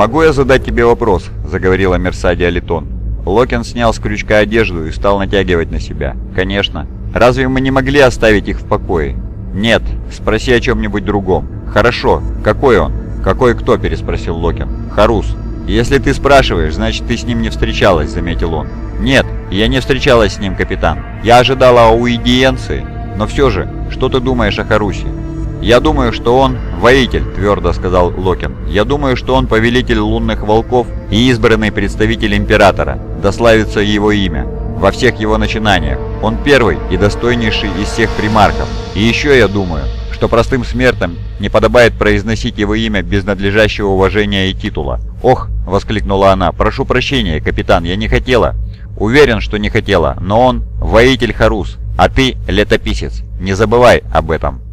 «Могу я задать тебе вопрос?» – заговорила Мерсадия Литон. Локин снял с крючка одежду и стал натягивать на себя. «Конечно. Разве мы не могли оставить их в покое?» «Нет. Спроси о чем-нибудь другом». «Хорошо. Какой он?» «Какой кто?» – переспросил Локин. «Харус». «Если ты спрашиваешь, значит ты с ним не встречалась», – заметил он. «Нет, я не встречалась с ним, капитан. Я ожидала ауидиенции, но все же, что ты думаешь о Харусе?» «Я думаю, что он воитель», — твердо сказал Локин. «Я думаю, что он повелитель лунных волков и избранный представитель Императора. Да славится его имя во всех его начинаниях. Он первый и достойнейший из всех примарков. И еще я думаю, что простым смертным не подобает произносить его имя без надлежащего уважения и титула. «Ох!» — воскликнула она. «Прошу прощения, капитан, я не хотела». «Уверен, что не хотела, но он — воитель Харус, а ты — летописец. Не забывай об этом».